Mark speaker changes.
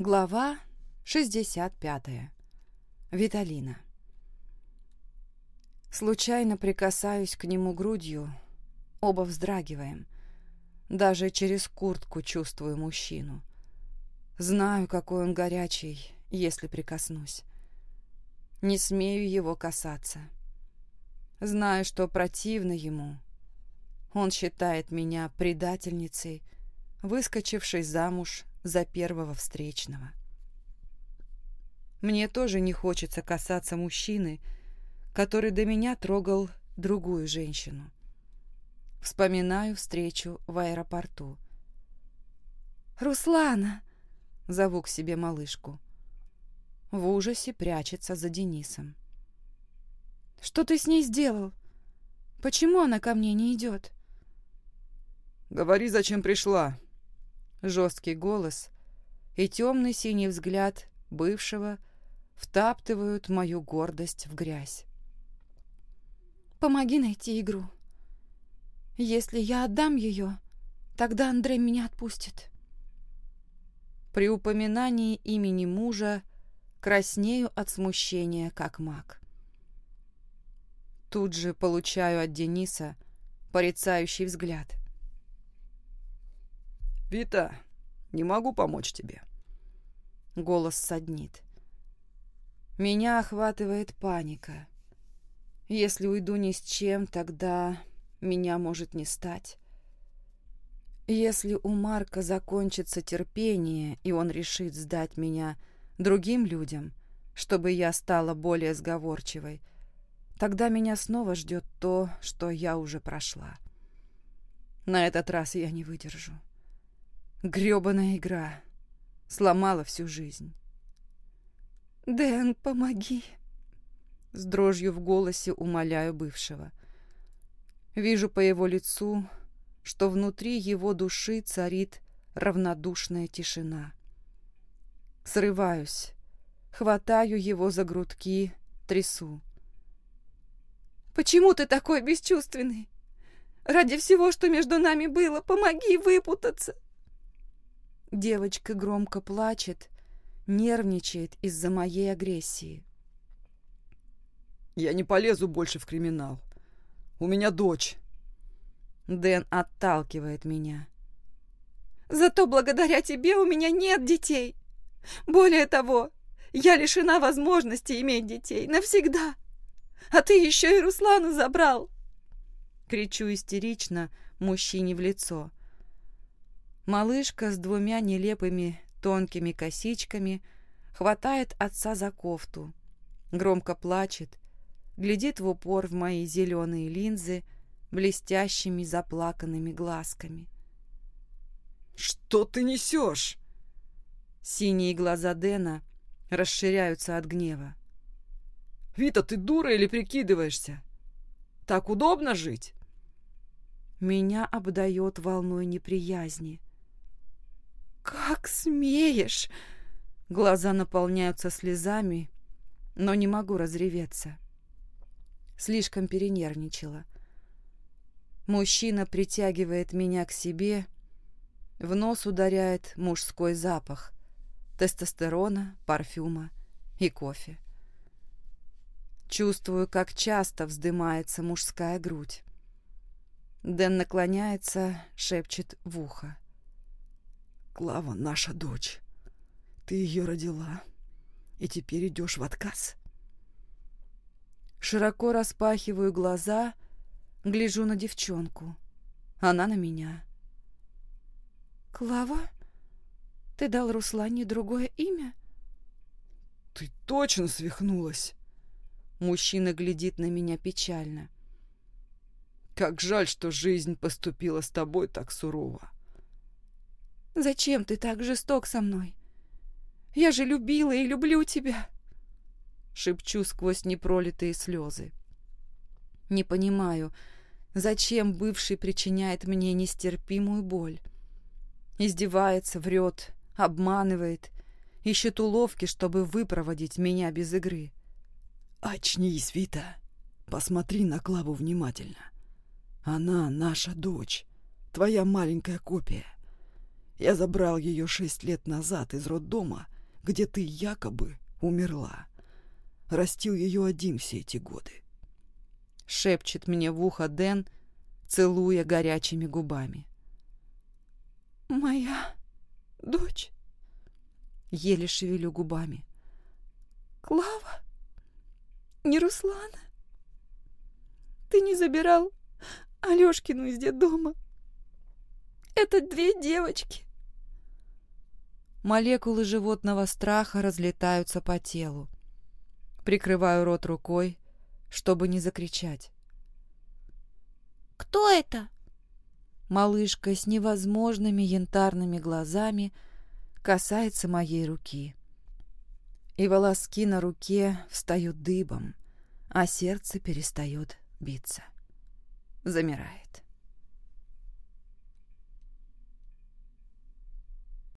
Speaker 1: Глава 65. Виталина. Случайно прикасаюсь к нему грудью, оба вздрагиваем. Даже через куртку чувствую мужчину. Знаю, какой он горячий, если прикоснусь. Не смею его касаться. Знаю, что противно ему. Он считает меня предательницей, выскочившей замуж за первого встречного. Мне тоже не хочется касаться мужчины, который до меня трогал другую женщину. Вспоминаю встречу в аэропорту. «Руслана!» — зову к себе малышку. В ужасе прячется за Денисом. «Что ты с ней сделал? Почему она ко мне не идет?»
Speaker 2: «Говори, зачем пришла?»
Speaker 1: Жесткий голос и темный синий взгляд бывшего втаптывают мою гордость в грязь. «Помоги найти игру. Если я отдам ее, тогда Андрей меня отпустит». При упоминании имени мужа краснею от смущения, как маг. Тут же получаю от Дениса порицающий взгляд.
Speaker 2: «Вита, не могу помочь тебе».
Speaker 1: Голос саднит. Меня охватывает паника. Если уйду ни с чем, тогда меня может не стать. Если у Марка закончится терпение, и он решит сдать меня другим людям, чтобы я стала более сговорчивой, тогда меня снова ждет то, что я уже прошла. На этот раз я не выдержу. Грёбаная игра. Сломала всю жизнь. «Дэн, помоги!» С дрожью в голосе умоляю бывшего. Вижу по его лицу, что внутри его души царит равнодушная тишина. Срываюсь, хватаю его за грудки, трясу. «Почему ты такой бесчувственный? Ради всего, что между нами было, помоги выпутаться!» Девочка громко плачет, нервничает из-за моей агрессии.
Speaker 2: «Я не полезу больше в криминал. У меня дочь».
Speaker 1: Дэн отталкивает меня. «Зато благодаря тебе у меня нет детей. Более того, я лишена возможности иметь детей навсегда. А ты еще и Руслану забрал!» Кричу истерично мужчине в лицо. Малышка с двумя нелепыми тонкими косичками хватает отца за кофту, громко плачет, глядит в упор в мои зеленые линзы блестящими заплаканными глазками.
Speaker 2: «Что ты несешь?»
Speaker 1: Синие глаза Дэна расширяются от гнева.
Speaker 2: «Вита, ты дура или прикидываешься? Так удобно жить?»
Speaker 1: Меня обдает волной неприязни. «Как смеешь!» Глаза наполняются слезами, но не могу разреветься. Слишком перенервничала. Мужчина притягивает меня к себе, в нос ударяет мужской запах тестостерона, парфюма и кофе. Чувствую, как часто вздымается мужская грудь. Дэн наклоняется, шепчет в ухо.
Speaker 2: Клава наша дочь. Ты ее родила, и теперь идешь в отказ.
Speaker 1: Широко распахиваю глаза, гляжу на девчонку. Она на меня. «Клава, ты дал Руслане другое имя?»
Speaker 2: «Ты точно свихнулась?»
Speaker 1: Мужчина глядит на меня печально.
Speaker 2: «Как жаль, что жизнь поступила с тобой так сурово.
Speaker 1: Зачем ты так жесток со мной? Я же любила и люблю тебя!» Шепчу сквозь непролитые слезы. Не понимаю, зачем бывший причиняет мне нестерпимую боль. Издевается, врет, обманывает, ищет уловки, чтобы выпроводить меня без игры.
Speaker 2: «Очнись, Вита! Посмотри на Клаву внимательно. Она наша дочь, твоя маленькая копия. Я забрал ее шесть лет назад из роддома, где ты якобы умерла. Растил ее один все эти годы.
Speaker 1: Шепчет мне в ухо Дэн, целуя горячими губами. «Моя дочь?» Еле шевелю губами. «Клава? Не Руслана? Ты не забирал Алешкину из детдома? Это две девочки!» Молекулы животного страха разлетаются по телу. Прикрываю рот рукой, чтобы не закричать.
Speaker 3: «Кто это?»
Speaker 1: Малышка с невозможными янтарными глазами касается моей руки. И волоски на руке встают дыбом, а сердце перестает биться. Замирает.